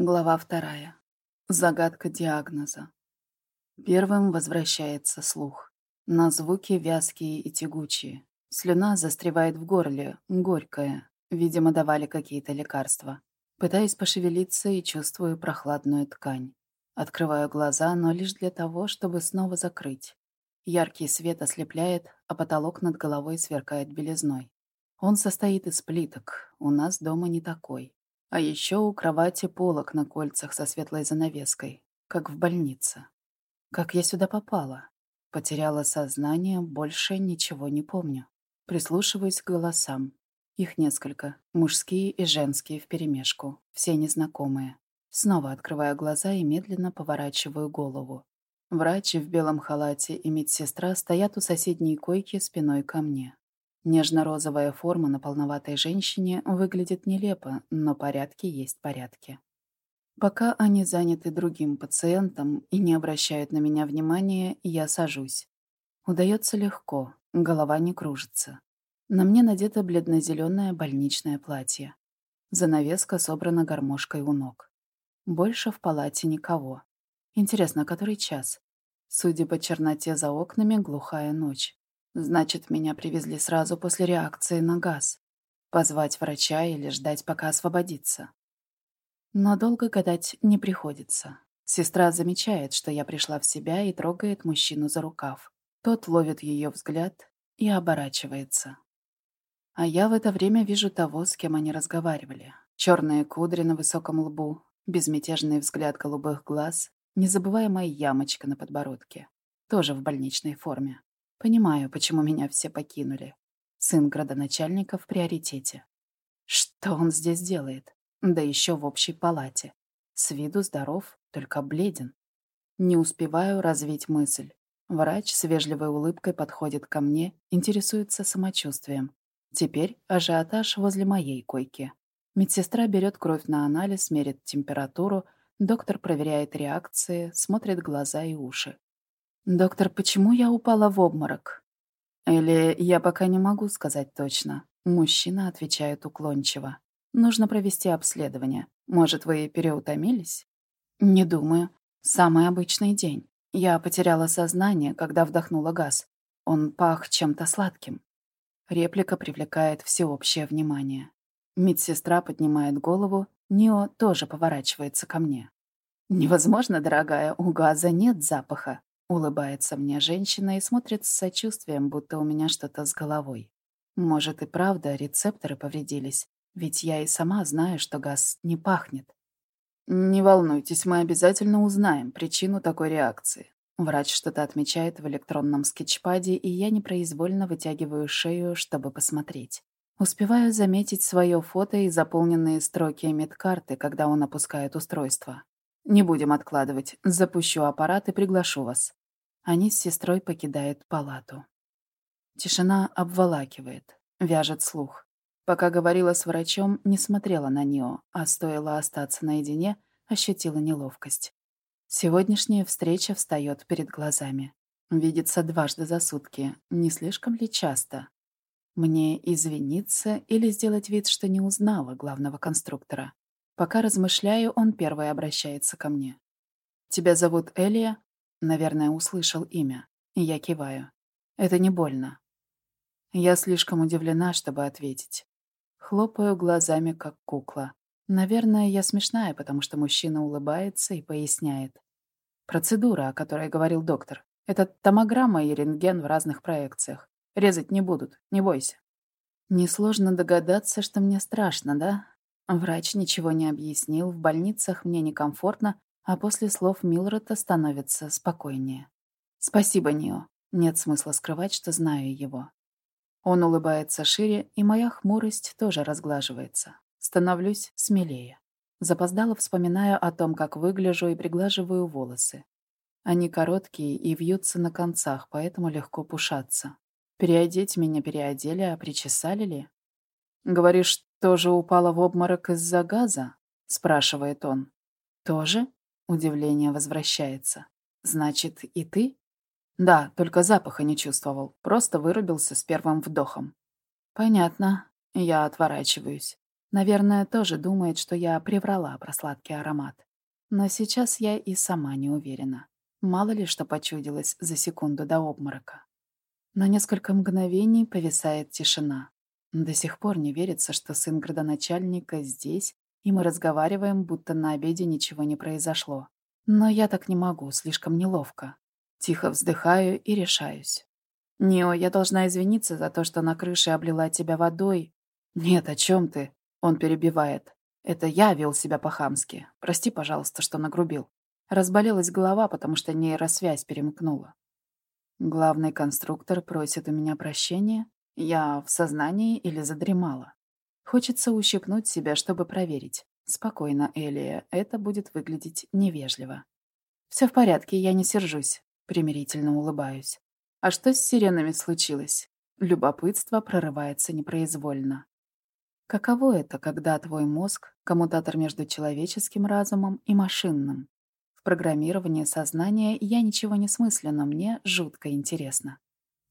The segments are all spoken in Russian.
Глава вторая. Загадка диагноза. Первым возвращается слух. На звуки вязкие и тягучие. Слюна застревает в горле, горькая. Видимо, давали какие-то лекарства. Пытаюсь пошевелиться и чувствую прохладную ткань. Открываю глаза, но лишь для того, чтобы снова закрыть. Яркий свет ослепляет, а потолок над головой сверкает белизной. Он состоит из плиток. У нас дома не такой. А еще у кровати полок на кольцах со светлой занавеской, как в больнице. Как я сюда попала? Потеряла сознание, больше ничего не помню. Прислушиваюсь к голосам. Их несколько, мужские и женские вперемешку, все незнакомые. Снова открываю глаза и медленно поворачиваю голову. Врач в белом халате и медсестра стоят у соседней койки спиной ко мне. Нежно-розовая форма на полноватой женщине выглядит нелепо, но порядки есть порядки. Пока они заняты другим пациентом и не обращают на меня внимания, я сажусь. Удается легко, голова не кружится. На мне надето бледно-зеленое больничное платье. Занавеска собрана гармошкой у ног. Больше в палате никого. Интересно, который час? Судя по черноте за окнами, глухая ночь. Значит, меня привезли сразу после реакции на газ. Позвать врача или ждать, пока освободится. Но долго гадать не приходится. Сестра замечает, что я пришла в себя и трогает мужчину за рукав. Тот ловит ее взгляд и оборачивается. А я в это время вижу того, с кем они разговаривали. Черные кудри на высоком лбу, безмятежный взгляд голубых глаз, незабываемая ямочка на подбородке. Тоже в больничной форме. Понимаю, почему меня все покинули. Сын градоначальника в приоритете. Что он здесь делает? Да еще в общей палате. С виду здоров, только бледен. Не успеваю развить мысль. Врач с вежливой улыбкой подходит ко мне, интересуется самочувствием. Теперь ажиотаж возле моей койки. Медсестра берет кровь на анализ, мерит температуру, доктор проверяет реакции, смотрит глаза и уши. «Доктор, почему я упала в обморок?» «Или я пока не могу сказать точно». Мужчина отвечает уклончиво. «Нужно провести обследование. Может, вы переутомились?» «Не думаю. Самый обычный день. Я потеряла сознание, когда вдохнула газ. Он пах чем-то сладким». Реплика привлекает всеобщее внимание. Медсестра поднимает голову, Нио тоже поворачивается ко мне. «Невозможно, дорогая, у газа нет запаха. Улыбается мне женщина и смотрит с сочувствием, будто у меня что-то с головой. Может и правда рецепторы повредились, ведь я и сама знаю, что газ не пахнет. Не волнуйтесь, мы обязательно узнаем причину такой реакции. Врач что-то отмечает в электронном скетчпаде, и я непроизвольно вытягиваю шею, чтобы посмотреть. Успеваю заметить свое фото и заполненные строки медкарты, когда он опускает устройство. Не будем откладывать. Запущу аппарат и приглашу вас. Они с сестрой покидают палату. Тишина обволакивает, вяжет слух. Пока говорила с врачом, не смотрела на Нио, а стоило остаться наедине, ощутила неловкость. Сегодняшняя встреча встает перед глазами. Видится дважды за сутки. Не слишком ли часто? Мне извиниться или сделать вид, что не узнала главного конструктора? Пока размышляю, он первый обращается ко мне. «Тебя зовут Элия?» Наверное, услышал имя. Я киваю. Это не больно. Я слишком удивлена, чтобы ответить. Хлопаю глазами, как кукла. Наверное, я смешная, потому что мужчина улыбается и поясняет. Процедура, о которой говорил доктор. Это томограмма и рентген в разных проекциях. Резать не будут, не бойся. Несложно догадаться, что мне страшно, да? Врач ничего не объяснил, в больницах мне некомфортно, а после слов Милрета становится спокойнее. «Спасибо, Нио. Нет смысла скрывать, что знаю его». Он улыбается шире, и моя хмурость тоже разглаживается. Становлюсь смелее. Запоздало вспоминаю о том, как выгляжу и приглаживаю волосы. Они короткие и вьются на концах, поэтому легко пушаться. Переодеть меня переодели, а причесали ли? «Говоришь, тоже упала в обморок из-за газа?» — спрашивает он. «Тоже?» Удивление возвращается. «Значит, и ты?» «Да, только запаха не чувствовал. Просто вырубился с первым вдохом». «Понятно. Я отворачиваюсь. Наверное, тоже думает, что я приврала про сладкий аромат. Но сейчас я и сама не уверена. Мало ли что почудилось за секунду до обморока. На несколько мгновений повисает тишина. До сих пор не верится, что сын градоначальника здесь, и мы разговариваем, будто на обеде ничего не произошло. Но я так не могу, слишком неловко. Тихо вздыхаю и решаюсь. «Нео, я должна извиниться за то, что на крыше облила тебя водой». «Нет, о чем ты?» Он перебивает. «Это я вел себя по-хамски. Прости, пожалуйста, что нагрубил. Разболелась голова, потому что нейросвязь перемкнула». Главный конструктор просит у меня прощения. Я в сознании или задремала. Хочется ущипнуть себя, чтобы проверить. Спокойно, Элия, это будет выглядеть невежливо. Все в порядке, я не сержусь. Примирительно улыбаюсь. А что с сиренами случилось? Любопытство прорывается непроизвольно. Каково это, когда твой мозг — коммутатор между человеческим разумом и машинным? В программировании сознания я ничего не смыслю, но мне жутко интересно.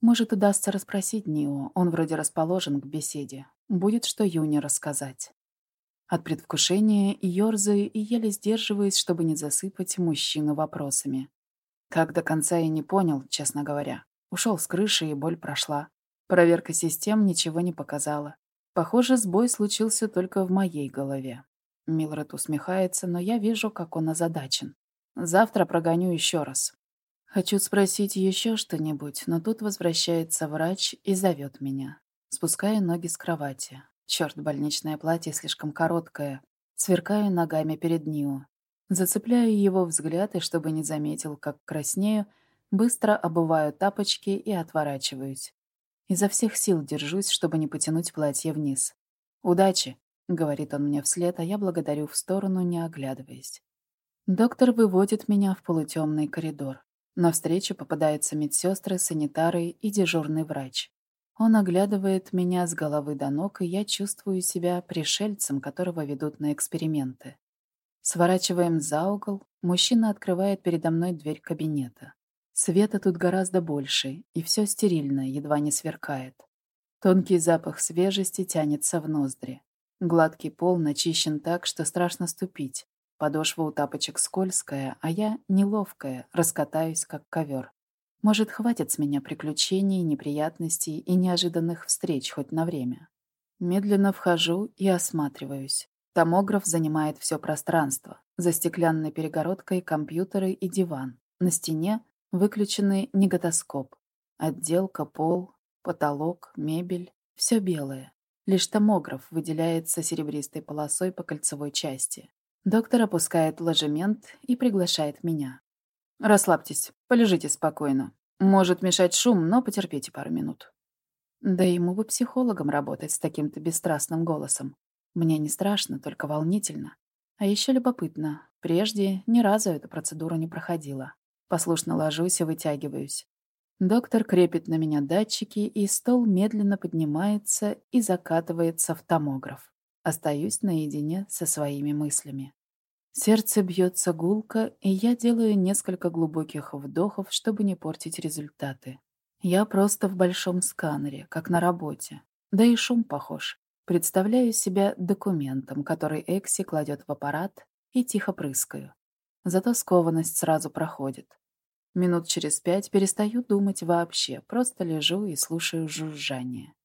Может, удастся расспросить Нио, он вроде расположен к беседе. Будет что Юне рассказать. От предвкушения ёрзаю и еле сдерживаюсь, чтобы не засыпать мужчину вопросами. Как до конца я не понял, честно говоря. Ушел с крыши, и боль прошла. Проверка систем ничего не показала. Похоже, сбой случился только в моей голове. Милред усмехается, но я вижу, как он озадачен. Завтра прогоню еще раз. Хочу спросить еще что-нибудь, но тут возвращается врач и зовет меня. Спускаю ноги с кровати. Черт, больничное платье слишком короткое. Сверкаю ногами перед Нио. Зацепляю его взгляд, и чтобы не заметил, как краснею, быстро обуваю тапочки и отворачиваюсь. Изо всех сил держусь, чтобы не потянуть платье вниз. «Удачи», — говорит он мне вслед, а я благодарю в сторону, не оглядываясь. Доктор выводит меня в полутемный коридор. На встречу попадаются медсестры, санитары и дежурный врач. Он оглядывает меня с головы до ног, и я чувствую себя пришельцем, которого ведут на эксперименты. Сворачиваем за угол, мужчина открывает передо мной дверь кабинета. Света тут гораздо больше, и все стерильно, едва не сверкает. Тонкий запах свежести тянется в ноздри. Гладкий пол начищен так, что страшно ступить. Подошва у тапочек скользкая, а я неловкая, раскатаюсь, как ковер. Может, хватит с меня приключений, неприятностей и неожиданных встреч хоть на время. Медленно вхожу и осматриваюсь. Томограф занимает все пространство. За стеклянной перегородкой компьютеры и диван. На стене Выключенный неготоскоп. Отделка, пол, потолок, мебель. Все белое. Лишь томограф выделяется серебристой полосой по кольцевой части. Доктор опускает ложемент и приглашает меня. «Расслабьтесь, полежите спокойно. Может мешать шум, но потерпите пару минут». Да ему бы психологом работать с таким-то бесстрастным голосом. Мне не страшно, только волнительно. А еще любопытно. Прежде ни разу эта процедура не проходила. Послушно ложусь и вытягиваюсь. Доктор крепит на меня датчики, и стол медленно поднимается и закатывается в томограф. Остаюсь наедине со своими мыслями. Сердце бьется гулко, и я делаю несколько глубоких вдохов, чтобы не портить результаты. Я просто в большом сканере, как на работе. Да и шум похож. Представляю себя документом, который Экси кладет в аппарат, и тихо прыскаю. Зато скованность сразу проходит. Минут через пять перестаю думать вообще, просто лежу и слушаю жужжание.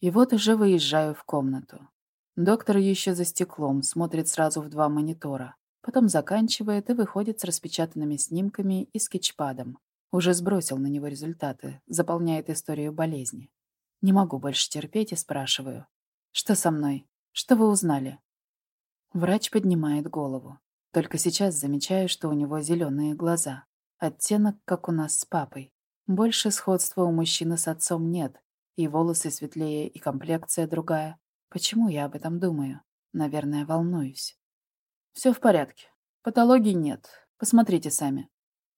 И вот уже выезжаю в комнату. Доктор еще за стеклом, смотрит сразу в два монитора. Потом заканчивает и выходит с распечатанными снимками и скетчпадом. Уже сбросил на него результаты, заполняет историю болезни. Не могу больше терпеть и спрашиваю. «Что со мной? Что вы узнали?» Врач поднимает голову. Только сейчас замечаю, что у него зеленые глаза. Оттенок, как у нас с папой. Больше сходства у мужчины с отцом нет. И волосы светлее, и комплекция другая. Почему я об этом думаю? Наверное, волнуюсь. Все в порядке. Патологии нет. Посмотрите сами.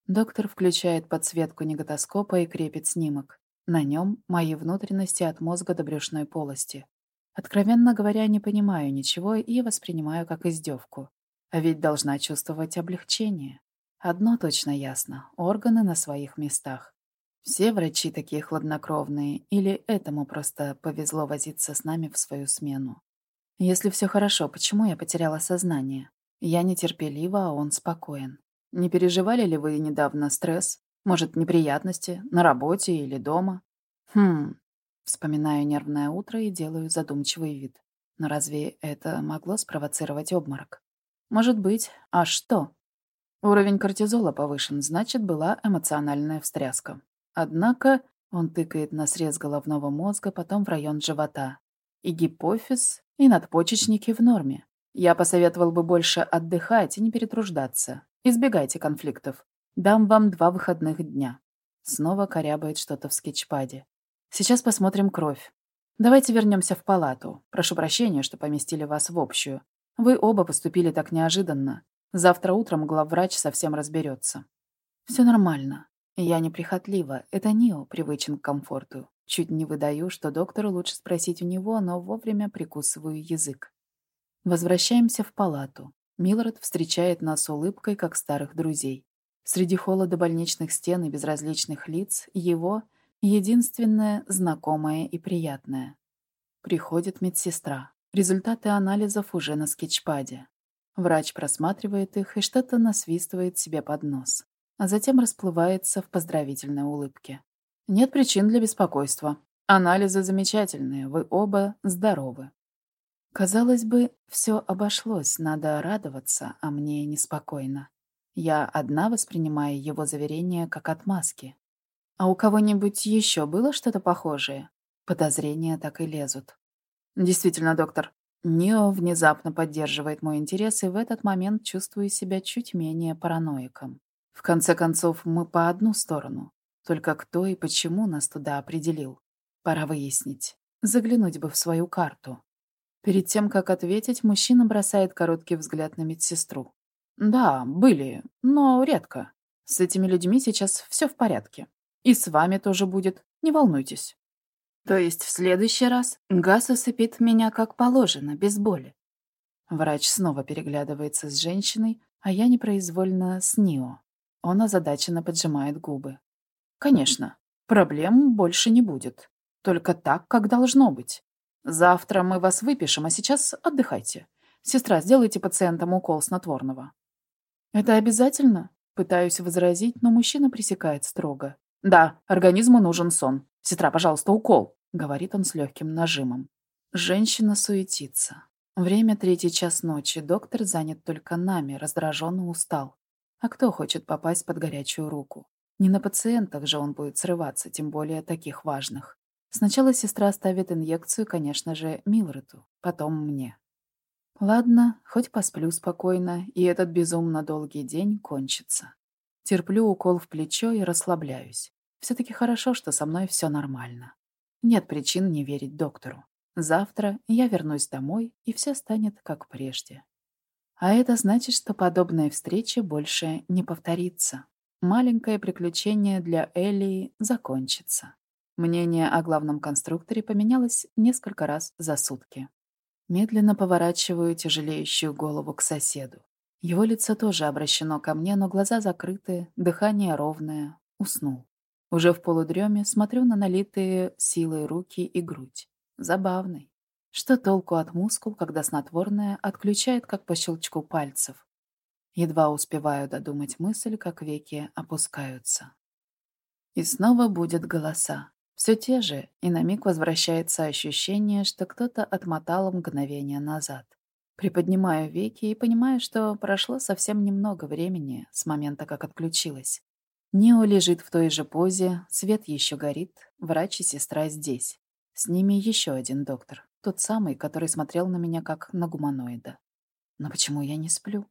Доктор включает подсветку неготоскопа и крепит снимок. На нем мои внутренности от мозга до брюшной полости. Откровенно говоря, не понимаю ничего и воспринимаю как издевку. А ведь должна чувствовать облегчение. Одно точно ясно — органы на своих местах. Все врачи такие хладнокровные, или этому просто повезло возиться с нами в свою смену. Если все хорошо, почему я потеряла сознание? Я нетерпелива, а он спокоен. Не переживали ли вы недавно стресс? Может, неприятности? На работе или дома? Хм. Вспоминаю нервное утро и делаю задумчивый вид. Но разве это могло спровоцировать обморок? Может быть. А что? Уровень кортизола повышен, значит, была эмоциональная встряска. Однако он тыкает на срез головного мозга, потом в район живота. И гипофиз, и надпочечники в норме. Я посоветовал бы больше отдыхать и не перетруждаться. Избегайте конфликтов. Дам вам два выходных дня. Снова корябает что-то в скетчпаде. Сейчас посмотрим кровь. Давайте вернемся в палату. Прошу прощения, что поместили вас в общую. Вы оба поступили так неожиданно. Завтра утром главврач совсем разберется. Все нормально. Я неприхотлива. Это Нио привычен к комфорту. Чуть не выдаю, что доктору лучше спросить у него, но вовремя прикусываю язык. Возвращаемся в палату. Милред встречает нас улыбкой, как старых друзей. Среди холода больничных стен и безразличных лиц его единственное знакомое и приятное. Приходит медсестра. Результаты анализов уже на скетчпаде. Врач просматривает их и что-то насвистывает себе под нос, а затем расплывается в поздравительной улыбке. Нет причин для беспокойства. Анализы замечательные, вы оба здоровы. Казалось бы, все обошлось, надо радоваться, а мне неспокойно. Я одна воспринимаю его заверение как отмазки. А у кого-нибудь еще было что-то похожее? Подозрения так и лезут. Действительно, доктор, Нио внезапно поддерживает мой интерес, и в этот момент чувствую себя чуть менее параноиком. В конце концов, мы по одну сторону. Только кто и почему нас туда определил? Пора выяснить. Заглянуть бы в свою карту. Перед тем, как ответить, мужчина бросает короткий взгляд на медсестру. «Да, были, но редко. С этими людьми сейчас все в порядке. И с вами тоже будет, не волнуйтесь». «То есть в следующий раз газ усыпит меня как положено, без боли?» Врач снова переглядывается с женщиной, а я непроизвольно с Нио. Он озадаченно поджимает губы. «Конечно, проблем больше не будет. Только так, как должно быть. Завтра мы вас выпишем, а сейчас отдыхайте. Сестра, сделайте пациентам укол снотворного». «Это обязательно?» Пытаюсь возразить, но мужчина пресекает строго. «Да, организму нужен сон. Сестра, пожалуйста, укол», — говорит он с легким нажимом. Женщина суетится. Время третий час ночи, доктор занят только нами, раздраженно устал. А кто хочет попасть под горячую руку? Не на пациентах же он будет срываться, тем более таких важных. Сначала сестра ставит инъекцию, конечно же, Милрету, потом мне. Ладно, хоть посплю спокойно, и этот безумно долгий день кончится. Терплю укол в плечо и расслабляюсь. Все-таки хорошо, что со мной все нормально. Нет причин не верить доктору. Завтра я вернусь домой, и все станет как прежде. А это значит, что подобная встреча больше не повторится. Маленькое приключение для Элии закончится. Мнение о главном конструкторе поменялось несколько раз за сутки. Медленно поворачиваю тяжелеющую голову к соседу. Его лицо тоже обращено ко мне, но глаза закрыты, дыхание ровное. Уснул. Уже в полудреме смотрю на налитые силой руки и грудь. Забавный. Что толку от мускул, когда снотворное отключает как по щелчку пальцев? Едва успеваю додумать мысль, как веки опускаются. И снова будет голоса. Все те же, и на миг возвращается ощущение, что кто-то отмотал мгновение назад. Приподнимаю веки и понимаю, что прошло совсем немного времени с момента, как отключилась. Нео лежит в той же позе, свет еще горит, врач и сестра здесь. С ними еще один доктор, тот самый, который смотрел на меня как на гуманоида. Но почему я не сплю?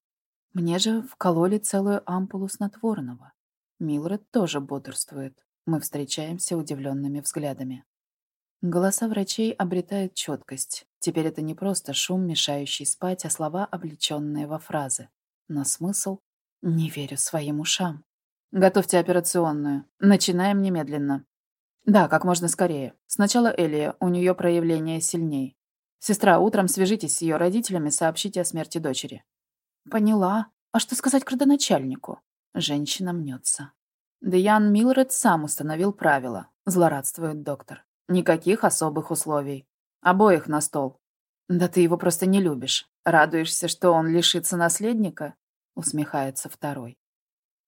Мне же вкололи целую ампулу снотворного. Милред тоже бодрствует. Мы встречаемся удивленными взглядами. Голоса врачей обретают четкость. Теперь это не просто шум, мешающий спать, а слова, облеченные во фразы. Но смысл — не верю своим ушам. «Готовьте операционную. Начинаем немедленно». «Да, как можно скорее. Сначала Элия, у нее проявление сильней. Сестра, утром свяжитесь с ее родителями, сообщите о смерти дочери». «Поняла. А что сказать к родоначальнику?» Женщина мнется. Деян Милред сам установил правила, злорадствует доктор. Никаких особых условий. Обоих на стол. «Да ты его просто не любишь. Радуешься, что он лишится наследника?» — усмехается второй.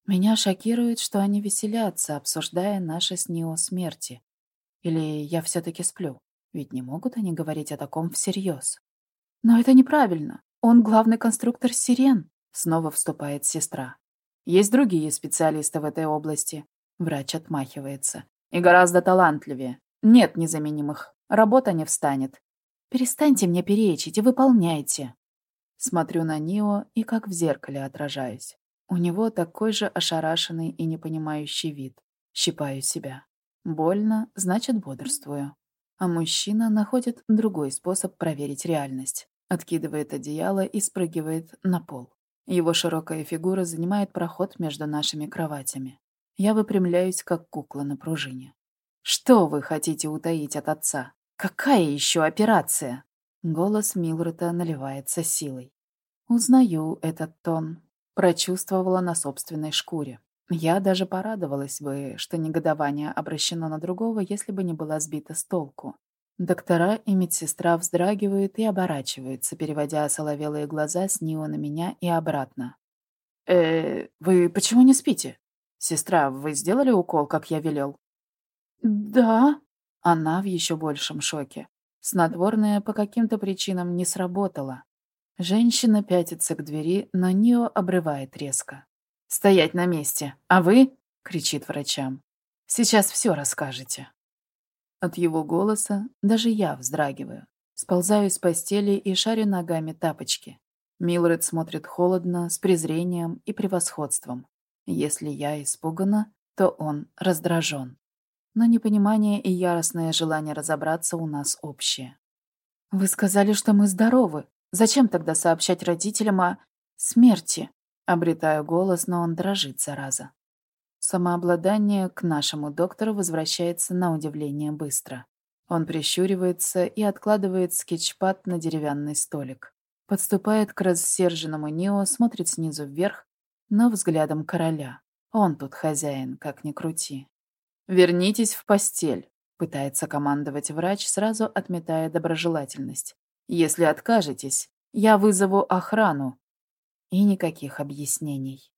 Меня шокирует, что они веселятся, обсуждая наши с Нио смерти. Или я все-таки сплю? Ведь не могут они говорить о таком всерьез. Но это неправильно. Он главный конструктор сирен. Снова вступает сестра. Есть другие специалисты в этой области. Врач отмахивается. И гораздо талантливее. Нет незаменимых. Работа не встанет. Перестаньте мне перечить и выполняйте. Смотрю на Нио и как в зеркале отражаюсь. У него такой же ошарашенный и непонимающий вид. Щипаю себя. Больно, значит, бодрствую. А мужчина находит другой способ проверить реальность. Откидывает одеяло и спрыгивает на пол. Его широкая фигура занимает проход между нашими кроватями. Я выпрямляюсь, как кукла на пружине. «Что вы хотите утаить от отца? Какая еще операция?» Голос Милрета наливается силой. Узнаю этот тон. Прочувствовала на собственной шкуре. Я даже порадовалась бы, что негодование обращено на другого, если бы не была сбита с толку. Доктора и медсестра вздрагивают и оборачиваются, переводя соловелые глаза с Нио на меня и обратно. «Э, вы почему не спите? Сестра, вы сделали укол, как я велел?» «Да». Она в еще большем шоке. Снотворное по каким-то причинам не сработало. Женщина пятится к двери, но Нио обрывает резко. «Стоять на месте! А вы?» — кричит врачам. «Сейчас все расскажете». От его голоса даже я вздрагиваю. Сползаю с постели и шарю ногами тапочки. Милред смотрит холодно, с презрением и превосходством. Если я испугана, то он раздражен. Но непонимание и яростное желание разобраться у нас общее. «Вы сказали, что мы здоровы. Зачем тогда сообщать родителям о смерти?» Обретаю голос, но он дрожит, зараза. Самообладание к нашему доктору возвращается на удивление быстро. Он прищуривается и откладывает скетчпад на деревянный столик. Подступает к рассерженному Нио, смотрит снизу вверх, но взглядом короля. Он тут хозяин, как ни крути. «Вернитесь в постель», — пытается командовать врач, сразу отметая доброжелательность. «Если откажетесь, я вызову охрану, и никаких объяснений.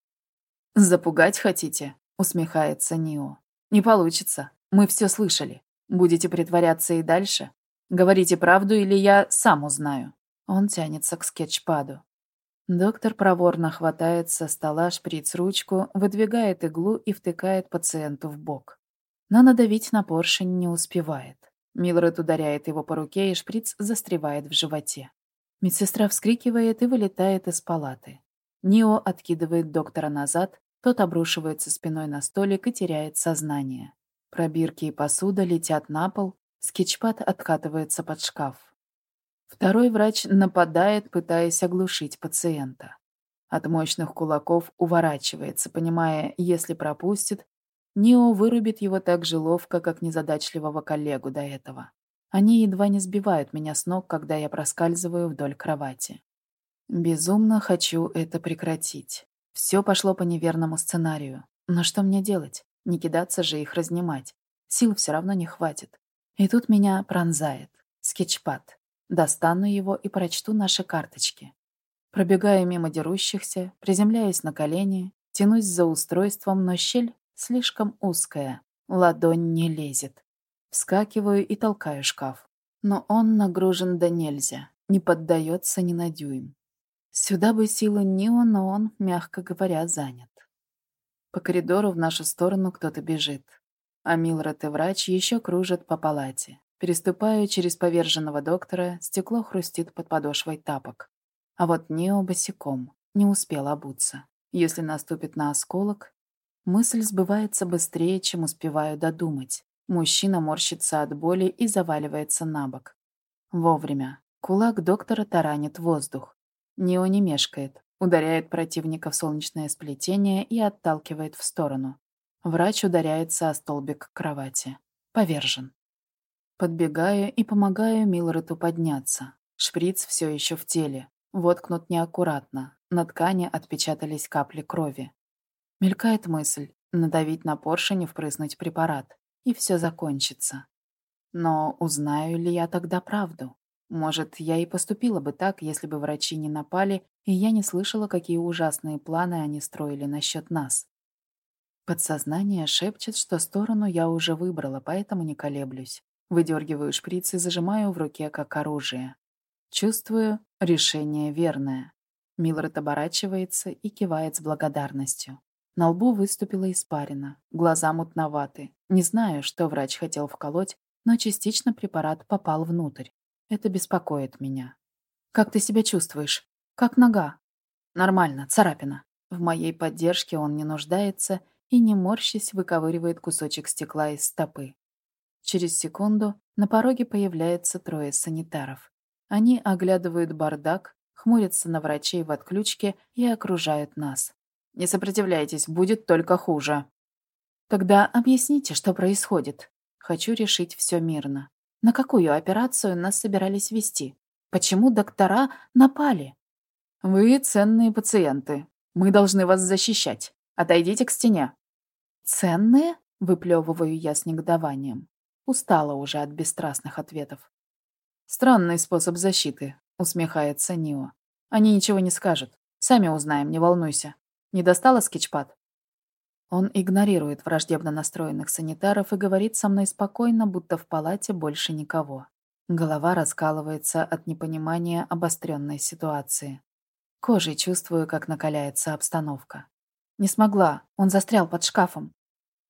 «Запугать хотите?» — усмехается Нио. «Не получится. Мы все слышали. Будете притворяться и дальше? Говорите правду, или я сам узнаю». Он тянется к скетчпаду. Доктор проворно хватает со стола шприц-ручку, выдвигает иглу и втыкает пациенту в бок. Но надавить на поршень не успевает. Милред ударяет его по руке, и шприц застревает в животе. Медсестра вскрикивает и вылетает из палаты. Нио откидывает доктора назад, тот обрушивается спиной на столик и теряет сознание. Пробирки и посуда летят на пол, скетчпад откатывается под шкаф. Второй врач нападает, пытаясь оглушить пациента. От мощных кулаков уворачивается, понимая, если пропустит, Нио вырубит его так же ловко, как незадачливого коллегу до этого. Они едва не сбивают меня с ног, когда я проскальзываю вдоль кровати. Безумно хочу это прекратить. Все пошло по неверному сценарию. Но что мне делать? Не кидаться же их разнимать. Сил все равно не хватит. И тут меня пронзает. Скетчпад. Достану его и прочту наши карточки. Пробегаю мимо дерущихся, приземляюсь на колени, тянусь за устройством, но щель слишком узкая. Ладонь не лезет. Вскакиваю и толкаю шкаф. Но он нагружен до нельзя, не поддается ни на дюйм. Сюда бы силы Нио, но он, мягко говоря, занят. По коридору в нашу сторону кто-то бежит. А Милред и врач еще кружат по палате. Переступая через поверженного доктора, стекло хрустит под подошвой тапок. А вот Нео босиком, не успел обуться. Если наступит на осколок, мысль сбывается быстрее, чем успеваю додумать. Мужчина морщится от боли и заваливается на бок. Вовремя. Кулак доктора таранит воздух. Нео не мешкает, ударяет противника в солнечное сплетение и отталкивает в сторону. Врач ударяется о столбик кровати. Повержен. Подбегаю и помогаю Милрету подняться. Шприц все еще в теле, воткнут неаккуратно, на ткани отпечатались капли крови. Мелькает мысль надавить на поршень и впрыснуть препарат, и все закончится. Но узнаю ли я тогда правду? Может, я и поступила бы так, если бы врачи не напали, и я не слышала, какие ужасные планы они строили насчет нас. Подсознание шепчет, что сторону я уже выбрала, поэтому не колеблюсь. Выдергиваю шприц и зажимаю в руке как оружие. Чувствую, решение верное. Милред оборачивается и кивает с благодарностью. На лбу выступила испарина, глаза мутноваты. Не знаю, что врач хотел вколоть, но частично препарат попал внутрь. Это беспокоит меня. «Как ты себя чувствуешь? Как нога?» «Нормально, царапина». В моей поддержке он не нуждается и, не морщись, выковыривает кусочек стекла из стопы. Через секунду на пороге появляется трое санитаров. Они оглядывают бардак, хмурятся на врачей в отключке и окружают нас. «Не сопротивляйтесь, будет только хуже». «Тогда объясните, что происходит. Хочу решить все мирно. На какую операцию нас собирались вести? Почему доктора напали?» «Вы ценные пациенты. Мы должны вас защищать. Отойдите к стене». «Ценные?» — выплевываю я с негодованием. Устала уже от бесстрастных ответов. «Странный способ защиты», — усмехается Нио. «Они ничего не скажут. Сами узнаем, не волнуйся. Не достала скетчпад?» Он игнорирует враждебно настроенных санитаров и говорит со мной спокойно, будто в палате больше никого. Голова раскалывается от непонимания обостренной ситуации. Кожей чувствую, как накаляется обстановка. Не смогла, он застрял под шкафом.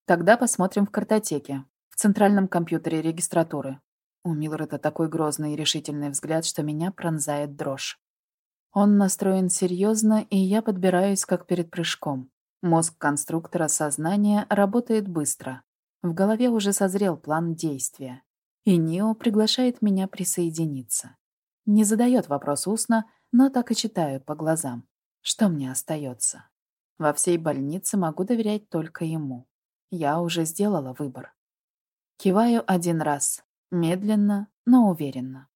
Тогда посмотрим в картотеке, в центральном компьютере регистратуры. У Милларда такой грозный и решительный взгляд, что меня пронзает дрожь. Он настроен серьезно, и я подбираюсь, как перед прыжком. Мозг конструктора сознания работает быстро. В голове уже созрел план действия. И Нио приглашает меня присоединиться. Не задает вопрос устно, но так и читаю по глазам. Что мне остается? Во всей больнице могу доверять только ему. Я уже сделала выбор. Киваю один раз, медленно, но уверенно.